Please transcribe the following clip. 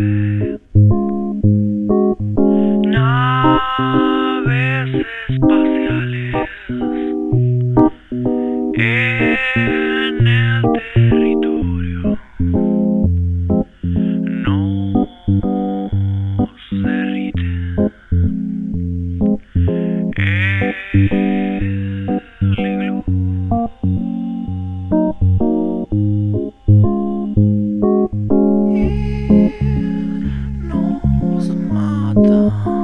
Naves espaciales en el Nada.